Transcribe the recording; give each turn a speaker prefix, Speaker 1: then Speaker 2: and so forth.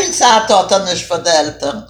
Speaker 1: Teil Zeit hat.